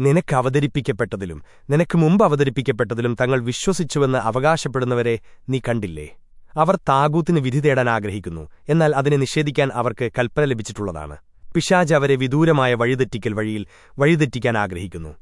നിനക്ക് അവതരിപ്പിക്കപ്പെട്ടതിലും നിനക്ക് മുമ്പ് അവതരിപ്പിക്കപ്പെട്ടതിലും തങ്ങൾ വിശ്വസിച്ചുവെന്ന് അവകാശപ്പെടുന്നവരെ നീ കണ്ടില്ലേ? അവർ താകൂത്തിന് വിധി തേടാൻ ആഗ്രഹിക്കുന്നു എന്നാൽ അതിനെ നിഷേധിക്കാൻ അവർക്ക് കൽപ്പന ലഭിച്ചിട്ടുള്ളതാണ്. പിശാജ് അവരെ വിദൂരമായ വഴിതെറ്റിക്കൽ വഴിയിൽ വഴിതെറ്റിക്കാൻ ആഗ്രഹിക്കുന്നു.